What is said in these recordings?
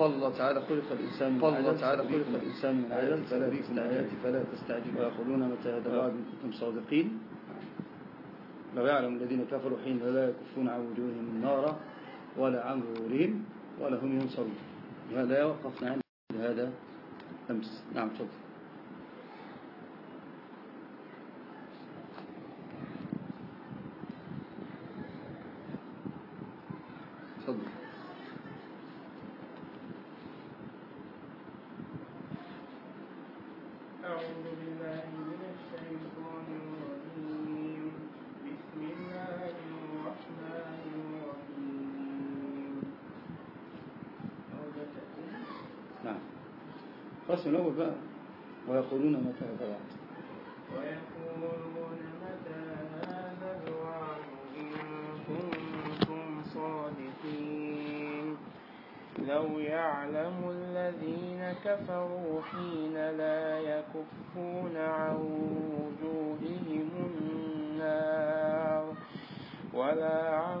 قال الله تعالى خلق الإنسان الله تعالى خلق الإنسان من عجل فلا الآيات فلا تستعجل. ويقولون متى هذا الوعد إن كنتم صادقين. لو يعلم الذين كفروا حين لا يكفون عن وجوههم النار ولا عن ظهورهم ولا هم ينصرون. وهذا وقفنا عند هذا أمس؟ نعم تفضل. ويقولون متى هذا الوعد ويقولون متى هذا الوعد إن كنتم صادقين. لو يعلم الذين كفروا حين لا يكفون عن وجوههم النار ولا عن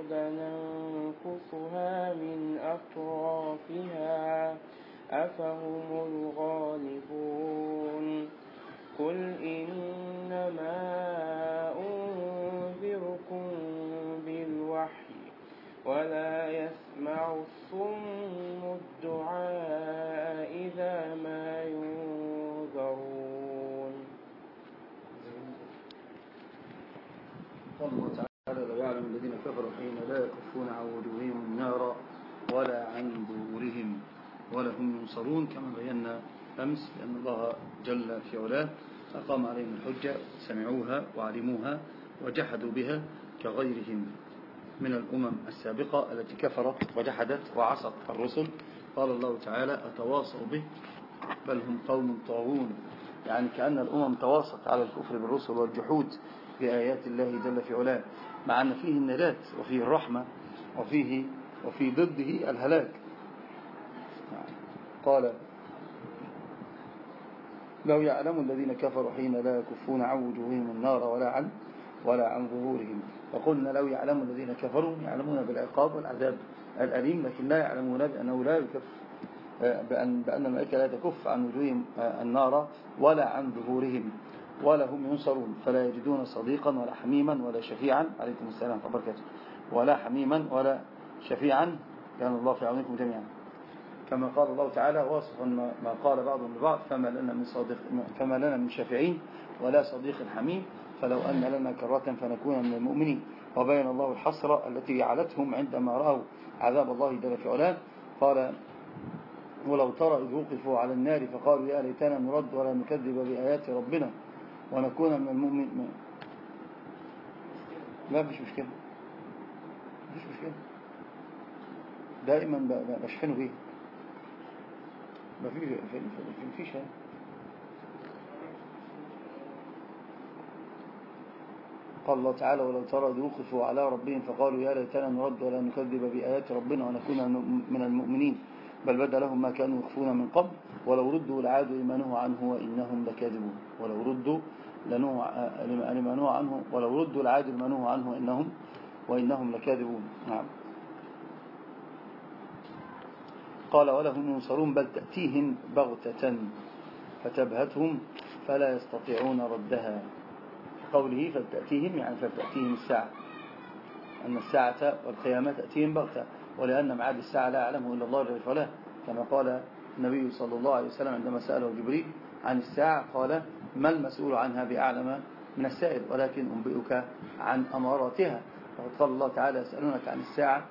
الأرض ننقصها من أطرافها أفهم الغالبون قل إنما أنذركم بالوحي ولا يسمع الصم الدعاء إذا ما ينذرون قال الله تعالى لو يعلم الذين كفروا حين لا يكفون عن وجوههم النار ولا عن ظهورهم ينصرون كما بينا أمس لأن الله جل في علاه أقام عليهم الحجة سمعوها وعلموها وجحدوا بها كغيرهم من الأمم السابقة التي كفرت وجحدت وعصت الرسل. قال الله تعالى أتواصوا به؟ بل هم قوم طاغون. يعني كأن الأمم تواصت على الكفر بالرسل والجحود بآيات الله جل في علاه مع أن فيه النجاة وفيه الرحمة وفيه وفي ضده الهلاك. قال لو يعلم الذين كفروا حين لا يكفون عن وجوههم النار ولا عن ولا عن ظهورهم. فقلنا لو يعلم الذين كفروا يعلمون بالعقاب والعذاب الأليم لكن لا يعلمون بأنه لا يكف بأن, بأن الملائكة لا تكف عن وجوههم النار ولا عن ظهورهم ولا هم ينصرون. فلا يجدون صديقا ولا حميما ولا شفيعا. عليكم السلام وبركاته. ولا حميما ولا شفيعا. كان الله في عونكم جميعا. كما قال الله تعالى واصفا ما قال بعضهم لبعض فما لنا من صادق فما لنا من شافعين ولا صديق حميم فلو أن لنا كرة فنكون من المؤمنين. وبين الله الحسرة التي جعلتهم عندما رأوا عذاب الله جل في علاه. قال ولو ترى إذ وقفوا على النار فقالوا يا ليتنا نرد ولا نكذب بآيات ربنا ونكون من المؤمنين. لا مش مشكلة. مش مشكلة. دائما بشحنه بيه ما في ما فيش قال الله تعالى ولو ترى وقفوا على ربهم فقالوا يا ليتنا نرد ولا نكذب بآيات ربنا ونكون من المؤمنين بل بدا لهم ما كانوا يخفون من قبل ولو ردوا لعادوا لما نهوا عنه وإنهم لكاذبون. ولو ردوا لما نهوا عنه ولو ردوا لعادوا لما نهوا عنه وإنهم وإنهم لكاذبون. نعم. قال ولهم ينصرون بل تأتيهم بغتة فتبهتهم فلا يستطيعون ردها قوله فلتأتيهم يعني فلتأتيهم الساعة أن الساعة والقيامة تأتيهم بغتة ولأن معاد الساعة لا يعلمه إلا الله جل وعلا. كما قال النبي صلى الله عليه وسلم عندما سأله جبريل عن الساعة قال ما المسؤول عنها بأعلم من السائل ولكن أنبئك عن أماراتها. وقد قال الله تعالى يسألونك عن الساعة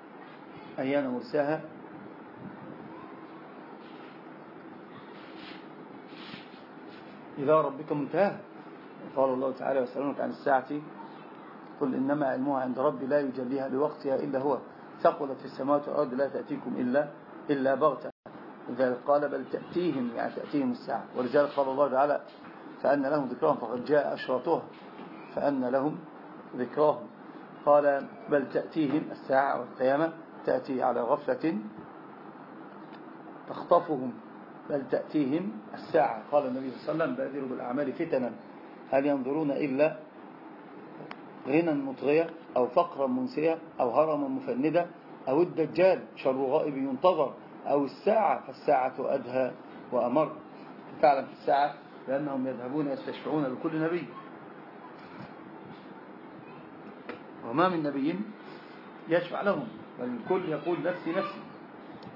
أيان مرساها؟ إذا ربك منتهى قال الله تعالى يسألونك عن الساعة. قل إنما علمها عند ربي لا يجليها لوقتها إلا هو. ثقلت في السماوات والأرض لا تأتيكم إلا, إلا بغتة. لذلك قال بل تأتيهم يعني تأتيهم الساعة. ولذلك قال الله تعالى فأن لهم ذكراهم فقد جاء أشراطها فأن لهم ذكراهم. قال بل تأتيهم الساعة والقيامة تأتي على غفلة تخطفهم. بل تأتيهم الساعة. قال النبي صلى الله عليه وسلم بادروا بالأعمال فتنا. هل ينظرون إلا غنى مطغية أو فقرا منسية أو هرما مفندة أو الدجال شر غائب ينتظر أو الساعة فالساعة أدهى وأمر. تعلم في الساعة لأنهم يذهبون يستشفعون لكل نبي. وما من نبي يشفع لهم بل الكل يقول نفسي نفسي.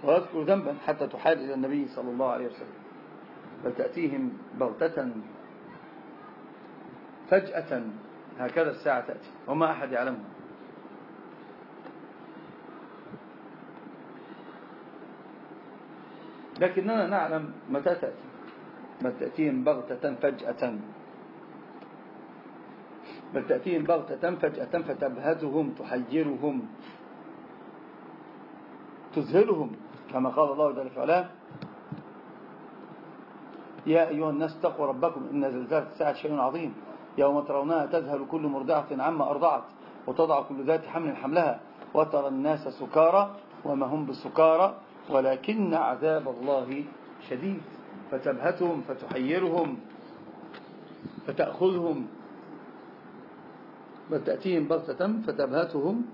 ويذكر ذنبا حتى تحال إلى النبي صلى الله عليه وسلم بل تأتيهم بغتة فجأة هكذا الساعة تأتي وما أحد يعلمها. لكننا نعلم متى تأتي بل تأتيهم بغتة فجأة. بل تأتيهم بغتة فجأة فتبهتهم تحيرهم تذهلهم. كما قال الله جل وعلا يا أيها الناس اتقوا ربكم إن زلزال الساعة شيء عظيم. يوم ترونها تذهل كل مرضعة عما أرضعت وتضع كل ذات حمل حملها وترى الناس سكارى وما هم بسكارى ولكن عذاب الله شديد. فتبهتهم فتحيرهم فتأخذهم. وتأتيهم بغتة فتبهتهم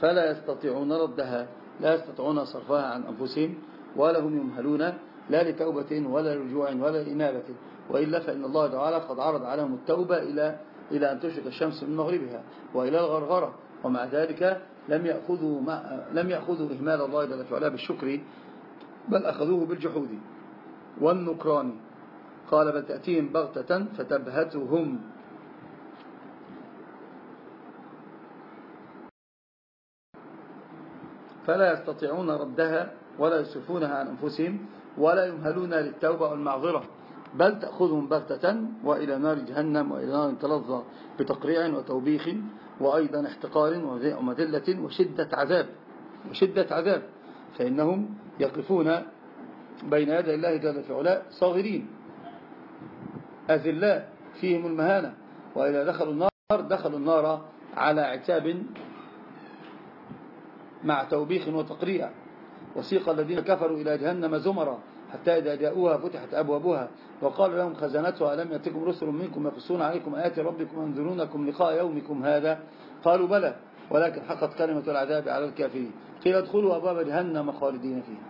فلا يستطيعون ردها. لا يستطيعون صرفها عن أنفسهم ولا هم يمهلون لا لتوبة ولا رجوع ولا إنابة وإلا فإن الله تعالى قد عرض عليهم التوبة إلى إلى أن تشرق الشمس من مغربها وإلى الغرغرة. ومع ذلك لم يأخذوا, لم يأخذوا إهمال الله جل وعلا بالشكر بل أخذوه بالجحود والنكران. قال بل تأتيهم بغتة فتبهتهم. فلا يستطيعون ردها ولا يصرفونها عن أنفسهم ولا يمهلون للتوبة والمعذرة بل تأخذهم بغتة وإلى نار جهنم وإلى نار تلظى بتقريع وتوبيخ وأيضا احتقار ومذلة وشدة عذاب وشدة عذاب فإنهم يقفون بين يدي الله جل في علاء صاغرين أذلاء فيهم المهانة وإذا دخلوا النار دخلوا النار على عتاب مع توبيخ وتقريع. وسيق الذين كفروا إلى جهنم زمرا حتى إذا جاءوها فتحت أبوابها. وقال لهم خزنتها ألم يأتكم رسل منكم يقصون عليكم آيات ربكم وينذرونكم لقاء يومكم هذا؟ قالوا بلى ولكن حقت كلمة العذاب على الكافرين. قيل ادخلوا أبواب جهنم خالدين فيها.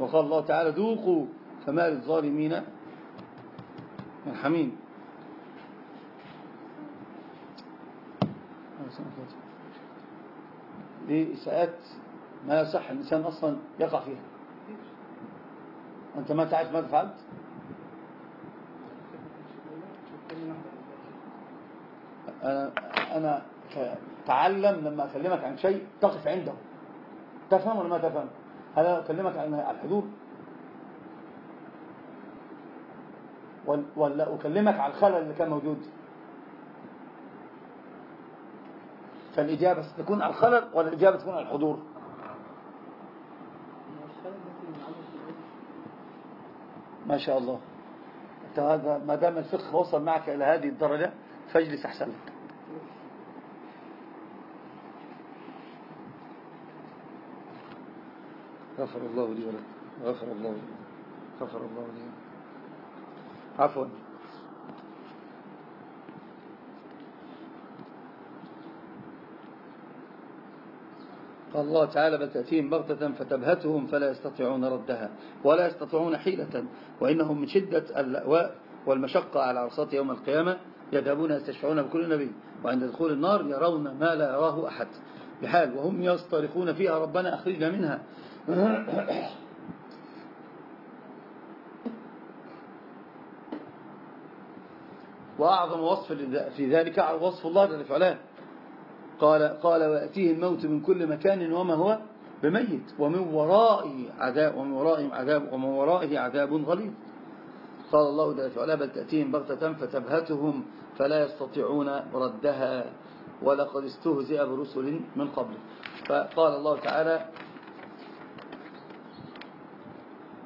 وقال الله تعالى ذوقوا فما للظالمين من حميم. دي إساءات ما يصح الإنسان أصلا يقع فيها. أنت ما تعرف ماذا فعلت؟ أنا, أنا تعلم لما أكلمك عن شيء تقف عنده. تفهم ولا ما تفهم؟ هل أكلمك عن الحضور ولا أكلمك عن الخلل اللي كان موجود؟ فالإجابة ستكون على الخلل ولا الإجابة تكون على الحضور؟ ما شاء الله. هذا ما دام الفقه وصل معك إلى هذه الدرجة فاجلس أحسن لك. غفر الله لي ولك. غفر الله لي. غفر الله لي. عفوا. قال الله تعالى بل تأتيهم بغتة فتبهتهم فلا يستطيعون ردها ولا يستطيعون حيلة وإنهم من شدة اللأواء والمشقة على عرصات يوم القيامة يذهبون يستشفعون بكل نبي وعند دخول النار يرون ما لا يراه أحد بحال وهم يصطرخون فيها ربنا أخرجنا منها وأعظم وصف في ذلك وصف الله جل وعلا قال قال ويأتيه الموت من كل مكان وما هو بميت ومن ورائه عذاب ومن ورائهم عذاب ومن ورائه عذاب غليظ. قال الله جل وعلا بل تأتيهم بغتة فتبهتهم فلا يستطيعون ردها. ولقد استهزئ برسل من قبل فقال الله تعالى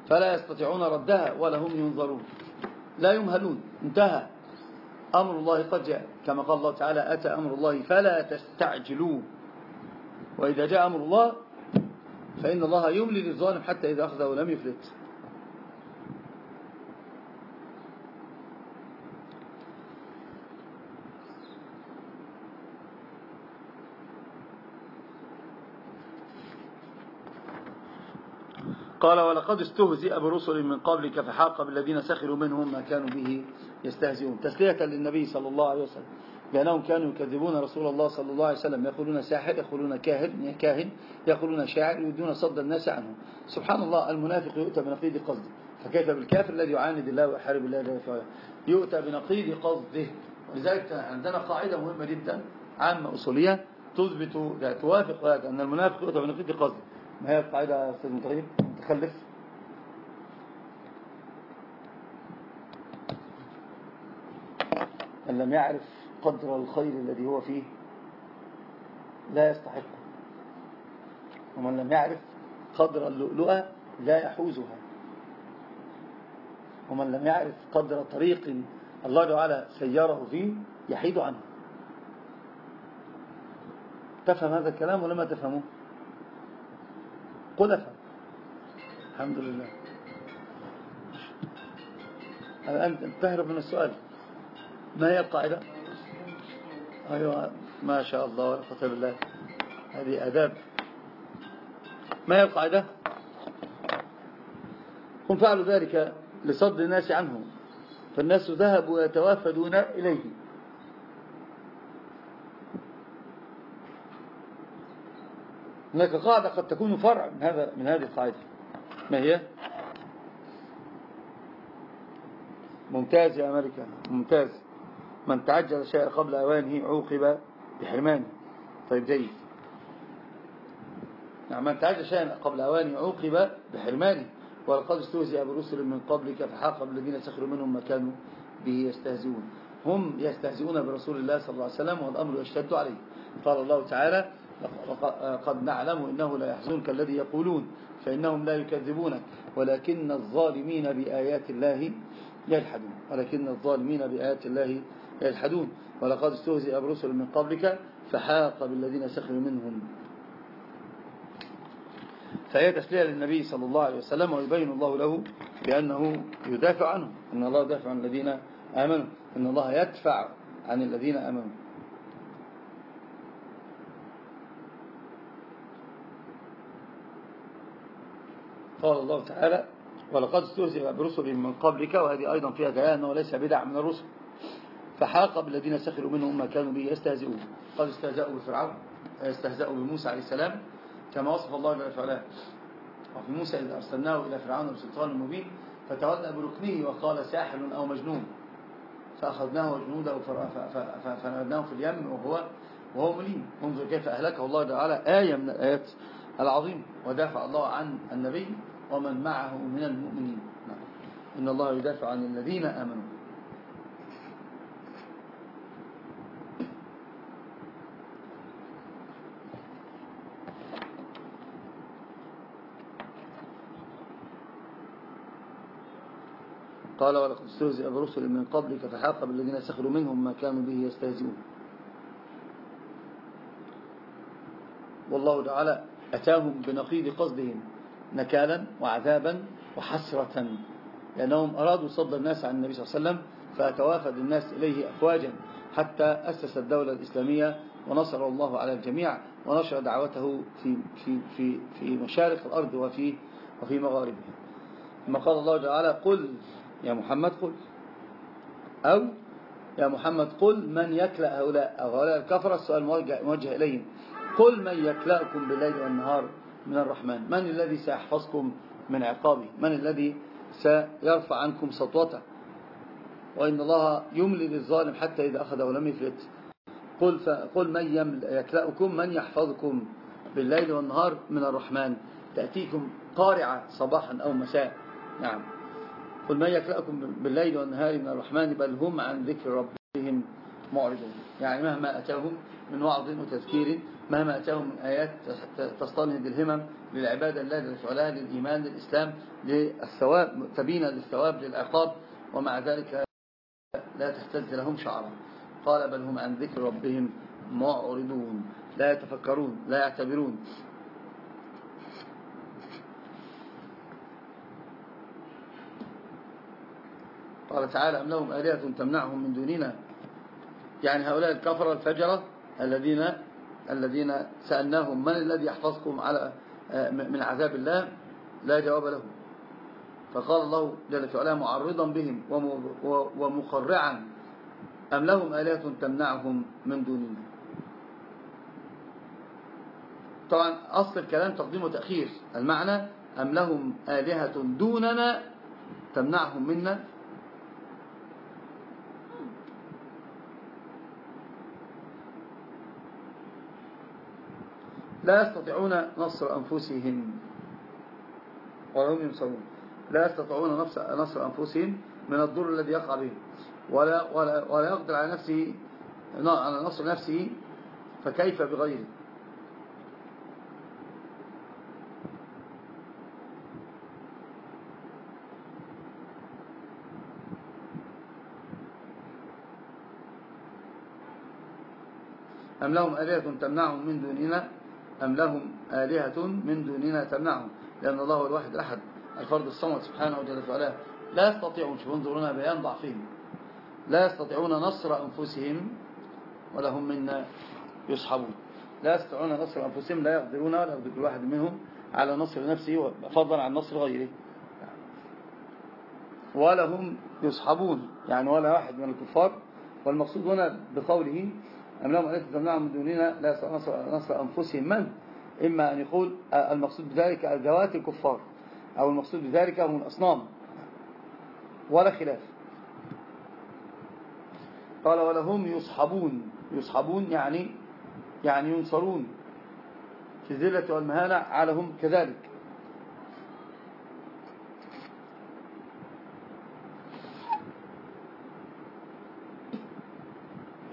فلا يستطيعون ردها ولا هم ينظرون. لا يمهلون. انتهى. أمر الله قد جاء كما قال الله تعالى أتى أمر الله فلا تستعجلوه. وإذا جاء أمر الله فإن الله يملي للظالم حتى إذا أخذه لم يفلت. قال ولقد استهزئ برسل من قبلك فحاق بالذين سخروا منهم ما كانوا به يستهزئون. تسلية للنبي صلى الله عليه وسلم بأنهم كانوا يكذبون رسول الله صلى الله عليه وسلم. يقولون ساحر يقولون كاهن كاهن يقولون شاعر يريدون صد الناس عنه سبحان الله المنافق يؤتى بنقيض قصده. فكيف بالكافر الذي يعاند الله ويحارب الله جل وعلا يؤتى بنقيض قصده. ولذلك عندنا قاعدة مهمة جدا عامة أصولية تثبت توافق أن المنافق يؤتى بنقيض قصده. ما هي القاعدة يا أستاذ متغيب متخلف؟ من لم يعرف قدر الخير الذي هو فيه لا يستحقه ومن لم يعرف قدر اللؤلؤة لا يحوزها ومن لم يعرف قدر طريق الله تعالى سيره فيه يحيد عنه. تفهم هذا الكلام ولا ما تفهمه؟ قل أفهم. الحمد لله. الآن تهرب من السؤال. ما هي القاعدة؟ أيوة ما شاء الله ولا قوة بالله هذه أداب. ما هي القاعدة؟ هم فعلوا ذلك لصد الناس عنه فالناس ذهبوا يتوافدون إليه. هناك قاعدة قد تكون فرع من هذا من هذه القاعدة. ما هي؟ ممتاز يا أمريكا ممتاز. من تعجل شيء قبل أوانه عوقب بحرمانه طيب جيد. نعم من تعجل شيئا قبل أوانه عوقب بحرمانه ولقد استهزئ برسل من قبلك فحاق بالذين سخروا منهم ما كانوا به يستهزئون. هم يستهزئون برسول الله صلى الله عليه وسلم والأمر يشتد عليه. قال الله تعالى قد نعلم إنه لا يحزنك الذي يقولون. فإنهم لا يكذبونك ولكن الظالمين بآيات الله يلحدون ولكن الظالمين بآيات الله يلحدون ولقد استهزئ برسل من قبلك فحاق بالذين سخروا منهم. فهي تسلية للنبي صلى الله عليه وسلم ويبين الله له بأنه يدافع عنه إن الله يدافع عن الذين آمنوا. إن الله يدفع عن الذين آمنوا. قال الله تعالى ولقد استهزئ برسل من قبلك وهذه أيضا فيها دلالة أنه ليس بدع من الرسل. فحاق بالذين سخروا منهم ما كانوا به يستهزئون. قد استهزأوا بفرعون استهزأوا بموسى عليه السلام كما وصف الله جل وعلا. وفي موسى إذا أرسلناه إلى فرعون بسلطان مبين فتولى بركنه وقال ساحر أو مجنون. فأخذناه وجنوده فنبذناه في اليم وهو وهو مليم. انظر كيف أهلكه الله تعالى. آية من الآيات. العظيمة ودافع الله عن النبي ومن معه من المؤمنين. إن الله يدافع عن الذين آمنوا. قال ولقد استهزئ برسل من قبلك فحاق بالذين سخروا منهم ما كانوا به يستهزئون. والله تعالى أتاهم بنقيض قصدهم نكالا وعذابا وحسرة لأنهم أرادوا صد الناس عن النبي صلى الله عليه وسلم فتوافد الناس إليه أفواجا حتى أسس الدولة الإسلامية ونصر الله على الجميع ونشر دعوته في, في, في, في مشارق الأرض وفي, وفي مغاربها. ثم قال الله تعالى قل يا محمد قل أو يا محمد قل من يكلأ هؤلاء؟ هؤلاء الكفرة؟ السؤال موجه إليهم. قل من يكلأكم بالليل والنهار من الرحمن. من الذي سيحفظكم من عقابه من الذي سيرفع عنكم سطوته؟ وإن الله يملي للظالم حتى إذا أخذه لم يفلت. قل, قل من يكلأكم من يحفظكم بالليل والنهار من الرحمن. تأتيكم قارعة صباحا أو مساء. نعم. قل من يكلأكم بالليل والنهار من الرحمن بل هم عن ذكر ربهم معرضون. يعني مهما أتاهم من وعظ وتذكير مهما أتاهم من آيات تستنهد الهمم للعبادة الله للفعلاء للإيمان للإسلام للثواب تبين للثواب للعقاب ومع ذلك لا تهتز لهم شعرا. قال بل هم عن ذكر ربهم معرضون لا يتفكرون لا يعتبرون. قال تعالى أم لهم آلهة تمنعهم من دوننا؟ يعني هؤلاء الكفر الفجرة الذين الذين سألناهم من الذي يحفظكم على من عذاب الله؟ لا جواب لهم. فقال الله جل وعلا معرضا بهم ومقرعا أم لهم آلهة تمنعهم من دوننا طبعا أصل الكلام تقديم وتأخير. المعنى أم لهم آلهة دوننا تمنعهم منا؟ لا يستطيعون نصر أنفسهم. وهم ينصرون. لا يستطيعون نصر أنفسهم من الضر الذي يقع بهم ولا, ولا, ولا يقدر على نفسه على نصر نفسه فكيف بغيره؟ أم لهم آلهة تمنعهم من دوننا؟ أم لهم آلهة من دوننا تمنعهم؟ لأن الله هو الواحد الأحد الفرد الصمد سبحانه وعلا. لا يستطيعون شوفوا انظرونا بيان ضعفهم. لا يستطيعون نصر أنفسهم ولا هم منا يصحبون. لا يستطيعون نصر أنفسهم لا يقدرون ولا يقدر كل واحد منهم على نصر نفسه فضلا عن نصر غيره. ولا هم يصحبون يعني ولا واحد من الكفار. والمقصود هنا بقوله أم لهم أن تمنعهم من دوننا لا يستطيعون نصر أنفسهم من إما أن يقول المقصود بذلك الذوات الكفار أو المقصود بذلك هم الأصنام. ولا خلاف. قال ولهم يصحبون. يصحبون يعني يعني ينصرون. في الذلة والمهانة علىهم كذلك.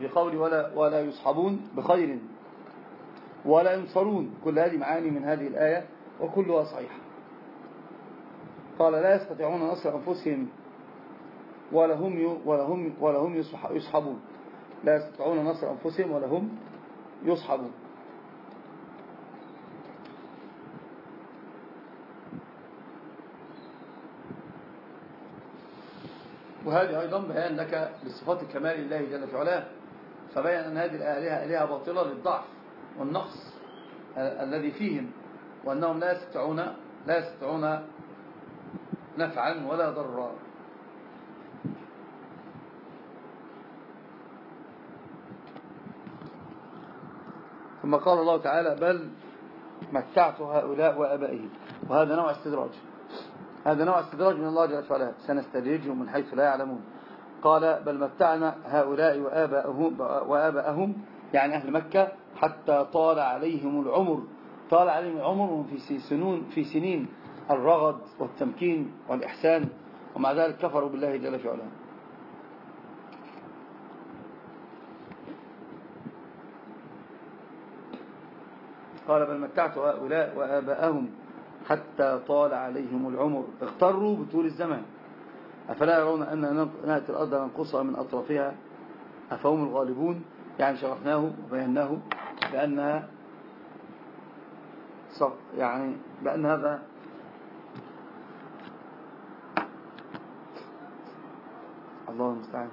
في قول ولا, ولا يصحبون بخير ولا ينصرون. كل هذه معاني من هذه الآية وكلها صحيحة. قال لا يستطيعون نصر أنفسهم ولا هم ولا هم ولا هم يصحبون. لا يستطيعون نصر أنفسهم ولا هم يصحبون. وهذه أيضا بيان لك لصفات الكمال الله جل في علاه فبين أن هذه الآلهة آلهة باطلة للضعف والنقص الذي فيهم وأنهم لا يستطيعون لا يستطيعون نفعا ولا ضرا. ثم قال الله تعالى بل متعت هؤلاء وأبائهم. وهذا نوع استدراج. هذا نوع استدراج من الله جل وعلا. سنستدرجهم من حيث لا يعلمون. قال بل متعنا هؤلاء وآباءهم, وآباءهم يعني أهل مكة حتى طال عليهم العمر. طال عليهم العمر في سنون في سنين الرغد والتمكين والإحسان ومع ذلك كفروا بالله جل وعلا قال بل متعت هؤلاء وآباءهم حتى طال عليهم العمر. اغتروا بطول الزمان. أفلا يرون أن نأتي الأرض ننقصها من أطرافها؟ أفهم الغالبون؟ يعني شرحناه وبيناه بأنها يعني بأن هذا الله المستعان.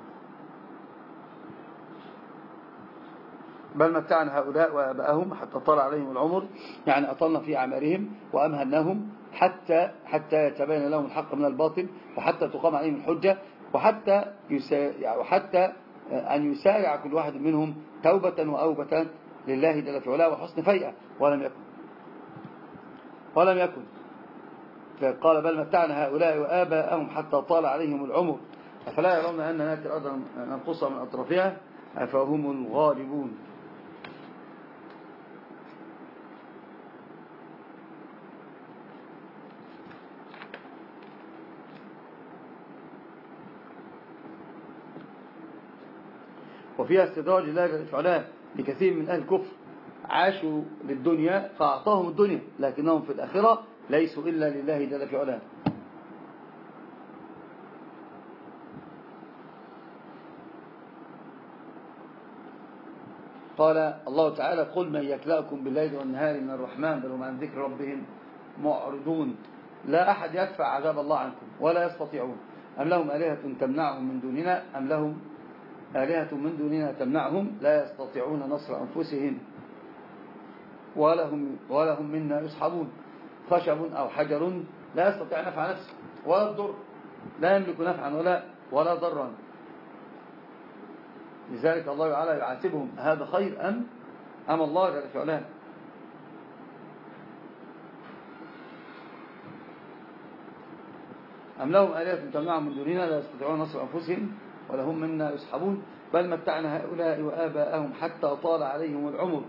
بل متعنا هؤلاء وآباءهم حتى طال عليهم العمر يعني أطلنا في أعمارهم وأمهلناهم حتى حتى يتبين لهم الحق من الباطل وحتى تقام عليهم الحجة وحتى وحتى أن يسارع كل واحد منهم توبة وأوبة لله جل في علاه وحسن فيئة. ولم يكن. ولم يكن. قال بل متعنا هؤلاء وآباءهم حتى طال عليهم العمر. أفلا يرون أن ناتي الأرض ننقصها من أطرافها؟ أفهم الغالبون. وفيها استدراج الله جل لكثير من أهل الكفر. عاشوا للدنيا فأعطاهم الدنيا لكنهم في الآخرة ليسوا إلا لله جل وعلا. قال الله تعالى قل من يكلأكم بالليل والنهار من الرحمن بل هم عن ذكر ربهم معرضون. لا أحد يدفع عذاب الله عنكم ولا يستطيعون. أم لهم آلهة تمنعهم من دوننا أم لهم آلهة من دوننا تمنعهم لا يستطيعون نصر أنفسهم ولهم, ولهم منا يصحبون خشب أو حجر لا يستطيع نفع نفسه ولا الضر. لا يملك نفعا ولا ولا ضرا. لذلك الله تعالى يعاتبهم هذا خير أم أم الله جل في أم لهم آلهة تمنعهم من دوننا لا يستطيعون نصر أنفسهم؟ ولهم منا يسحبون بل متعنا هؤلاء وآباءهم حتى طال عليهم العمر.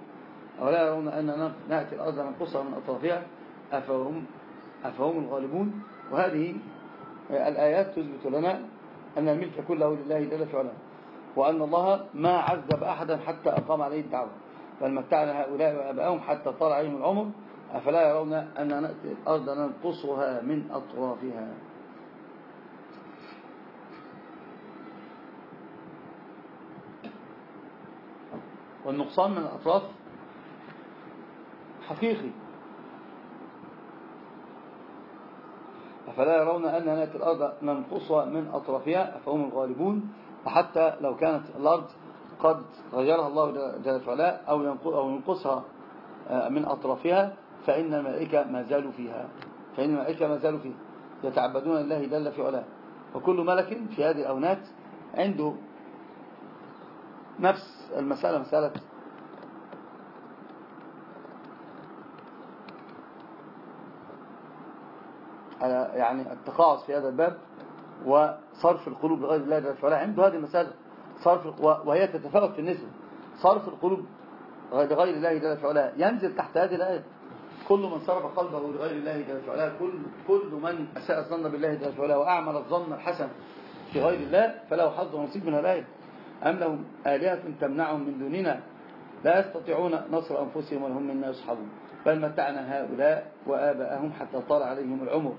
أولا يرون أن نأتي الأرض ننقصها من أطرافها أفهم, أفهم الغالبون؟ وهذه الآيات تثبت لنا أن الملك كله لله جل وعلا وأن الله ما عذب أحدا حتى أقام عليه الدعوة. بل متعنا هؤلاء وآباءهم حتى طال عليهم العمر. أفلا يرون أن نأتي الأرض ننقصها من أطرافها. والنقصان من الأطراف حقيقي. أفلا يرون أن نأتي الأرض ننقصها من أطرافها؟ فهم الغالبون. وحتى لو كانت الأرض قد غيرها الله جل وعلا أو ينقصها آه، من أطرافها فإن الملائكة ما زالوا فيها. فإن الملائكة ما زالوا فيها. يتعبدون الله جل في علاه وكل ملك في هذه الأونات عنده نفس المسألة مسألة يعني التقاعس في هذا الباب وصرف القلوب لغير الله جل وعلا. عنده هذه المسألة صرف وهي تتفاوت في النسبة صرف القلوب لغير الله جل وعلا. ينزل تحت هذه الآية. كل من صرف قلبه لغير الله جل وعلا كل كل من أساء الظن بالله جل وعلا وأعمل الظن الحسن في غير الله فله حظ ونصيب من الآية. أم لهم آلهة تمنعهم من دوننا؟ لا يستطيعون نصر أنفسهم ولهم منا يصحبون. بل متعنا هؤلاء وآباءهم حتى طال عليهم العمر.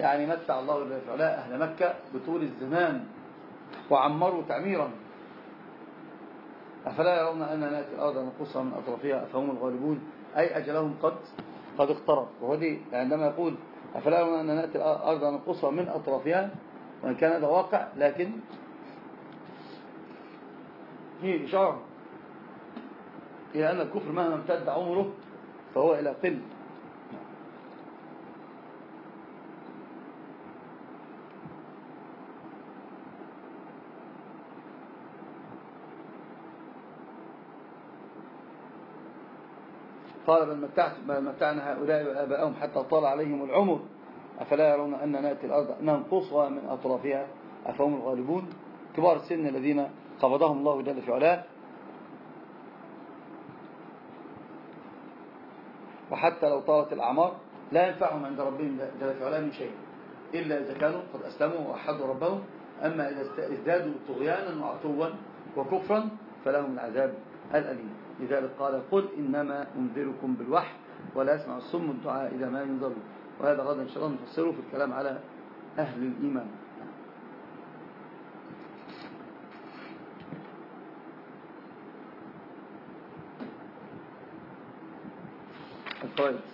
يعني متع الله جل أهل مكة بطول الزمان وعمروا تعميرا. أفلا يرون أن نأتي الأرض نقصها من أطرافها؟ أفهم الغالبون. أي أجلهم قد قد اقترب. وهو دي عندما يقول أفلا يرون أن نأتي الأرض نقصها من أطرافها؟ وإن كان هذا واقع لكن فيه إشارة إلى أن الكفر مهما امتد عمره فهو إلى قل قال بل بل متعنا هؤلاء وآباءهم حتى طال عليهم العمر. أفلا يرون أن نأتي الأرض ننقصها من أطرافها؟ أفهم الغالبون؟ كبار السن الذين قبضهم الله جل في علاه. وحتى لو طالت الأعمار لا ينفعهم عند ربهم جل في علاه من شيء إلا إذا كانوا قد أسلموا ووحدوا ربهم. أما إذا ازدادوا طغيانا وعتوا وكفرا فلهم العذاب الأليم. لذلك قال قل إنما أنذركم بالوحي ولا يسمع الصم الدعاء إذا ما ينذروا وهذا غدا إن شاء الله نفسره في الكلام على أهل الإيمان. hoy.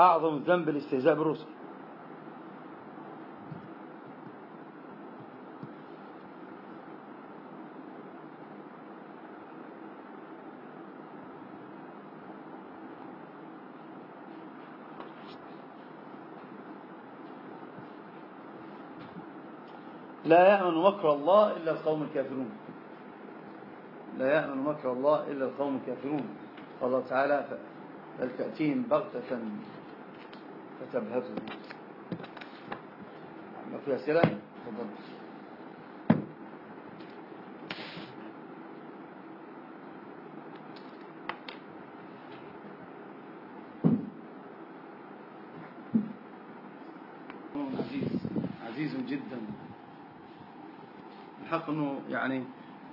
أعظم الذنب الاستهزاء بالرسل. لا يأمن مكر الله إلا القوم الكافرون. لا يأمن مكر الله إلا القوم الكافرون. قال تعالى بل تأتيهم بغتة فتبهتهم ما في أسئلة؟ تفضل. عزيز عزيز جدا. الحق أنه يعني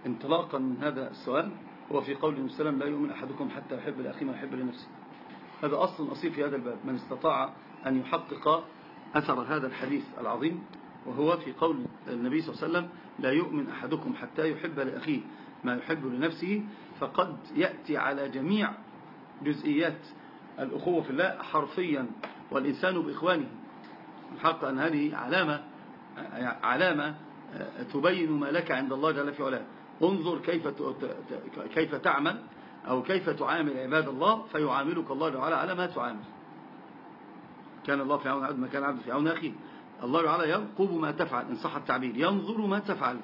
انطلاقا من هذا السؤال هو في قول وسلم لا يؤمن أحدكم حتى يحب لأخيه ما يحب لنفسه. هذا أصل أصيل في هذا الباب. من استطاع أن يحقق أثر هذا الحديث العظيم وهو في قول النبي صلى الله عليه وسلم لا يؤمن أحدكم حتى يحب لأخيه ما يحب لنفسه فقد يأتي على جميع جزئيات الأخوة في الله حرفيا والإنسان بإخوانه. الحق أن هذه علامة علامة تبين ما لك عند الله جل في علاه. انظر كيف كيف تعمل أو كيف تعامل عباد الله فيعاملك الله تعالى على ما تعامل. كان الله في عون عبد ما كان عبد في عون أخيه. الله تعالى يرقب ما تفعل إن صح التعبير. ينظر ما تفعل.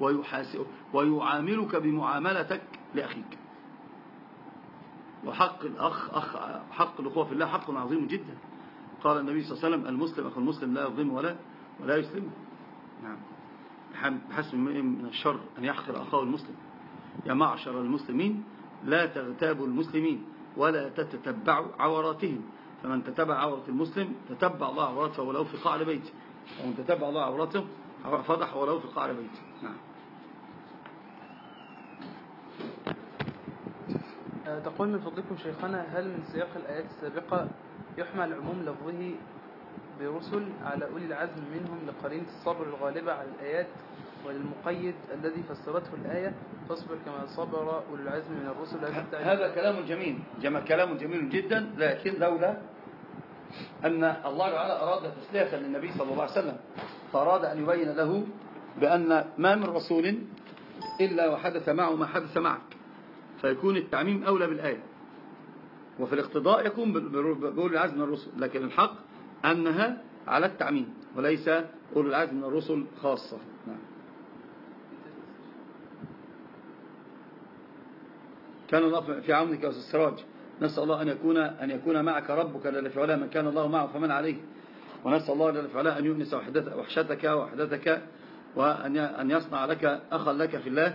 ويحاسب ويعاملك بمعاملتك لأخيك. وحق الأخ أخ حق الأخوة في الله حق عظيم جدا. قال النبي صلى الله عليه وسلم المسلم أخو المسلم لا يظلم ولا ولا يسلم نعم. بحسب من الشر أن يحقر أخاه المسلم. يا معشر المسلمين لا تغتابوا المسلمين ولا تتتبعوا عوراتهم. فمن تتبع عورة المسلم تتبع الله عورته ولو في قعر بيته ومن تتبع الله عورته فضح ولو في قعر بيته نعم. آه، تقول من فضلكم شيخنا هل من سياق الآيات السابقة يحمل عموم لفظه برسل على أولي العزم منهم لقرينة الصبر الغالبة على الآيات؟ وللمقيد الذي فسرته الآية فاصبر كما صبر أولي العزم من الرسل هذا كلام جميل. جمع كلام جميل جدا لكن لولا أن الله تعالى أراد تسلية للنبي صلى الله عليه وسلم فأراد أن يبين له بأن ما من رسول إلا وحدث معه ما حدث معك. فيكون التعميم أولى بالآية. وفي الاقتضاء يكون بأولي العزم من الرسل لكن الحق أنها على التعميم وليس أولي العزم من الرسل خاصة. نعم. كان الله في عونك يا السراج نسأل الله أن يكون أن يكون معك ربك جل في علاه من كان الله معه فمن عليه. ونسأل الله جل في علاه أن يؤنس وحشتك وحدتك وأن أن يصنع لك أخا لك في الله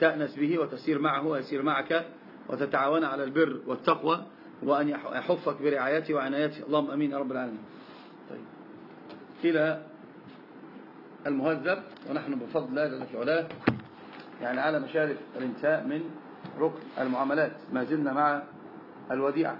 تأنس به وتسير معه ويسير معك وتتعاون على البر والتقوى وأن يحفك برعايته وعنايته. اللهم أمين يا رب العالمين. طيب. إلى المهذب. ونحن بفضل الله جل في يعني على مشارف الانتهاء من ركن المعاملات ما زلنا مع الوديعة.